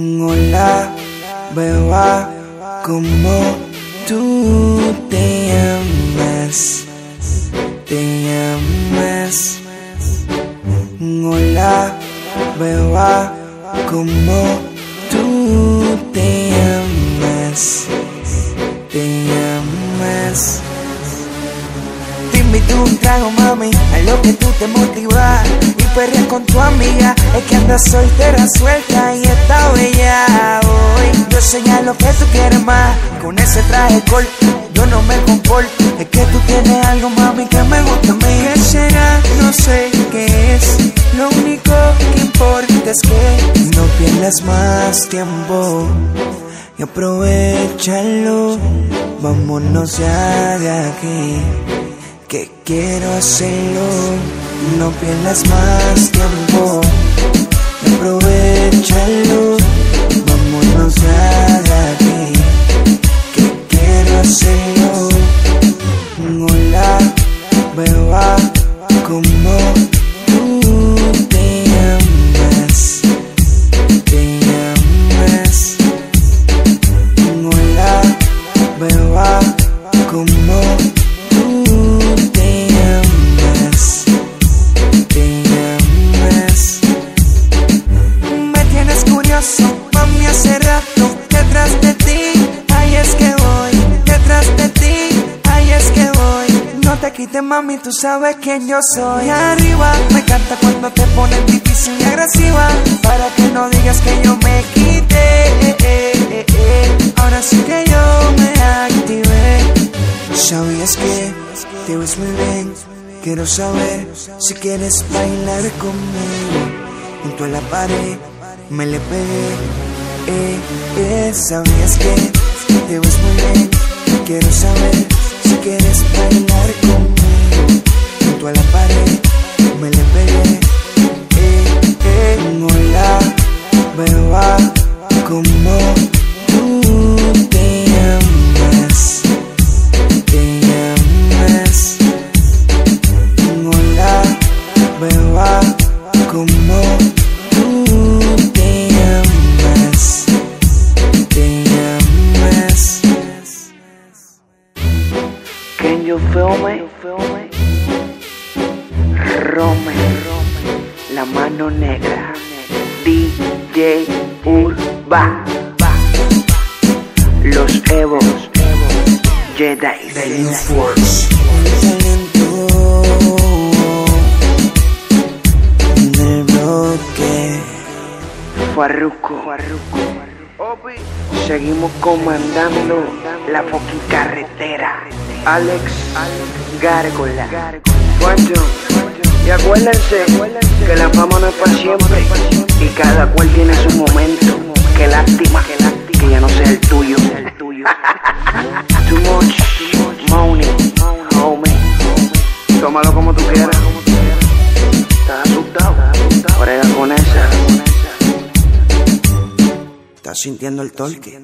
Hola, beba, como tú te llamas, te llamas. Hola, beba, como tú te llamas, te llamas. Te invito un trago, mami, a lo que tú te motivas perreas con tu amiga. Es que andas soltera, suelta y está bella hoy. Yo señalo que tú quieres más con ese traje corto. Yo no me comporto, es que tú tienes algo, mami, que me gusta a mí. ¿Qué será? No sé qué es. Lo único que importa es que no pierdas más tiempo y aprovechalo. Vámonos ya de aquí que quiero hacerlo. No pierdas más tiempo, aprovechalo. Mami, hace rato detrás de ti. Ahí es que voy, detrás de ti. Ahí es que voy. No te quites, mami, tú sabes quién yo soy. Arriba, me encanta cuando te pones difícil y agresiva. Para que no digas que yo me quité. Ahora sí que yo me activé. ¿Sabías que te ves muy bien? Quiero saber si quieres bailar conmigo. Junto a la pared me le pegué. Eh, eh. ¿Sabías que te ves muy bien? Quiero saber si quieres bailar conmigo. Junto a la you feel me? Rome, la mano negra, DJ Urba, los Evos, Jedi, Force. del bloque. Farruko, seguimos comandando la fucking carretera. Alex, Gárgola, Quantum. Y acuérdense que la fama no es para siempre y cada cual tiene su momento. Qué lástima que ya no sea el tuyo. Too much money, homie. Tómalo como tú quieras. ¿Estás asustado? Brega con esa. ¿Estás sintiendo el torque?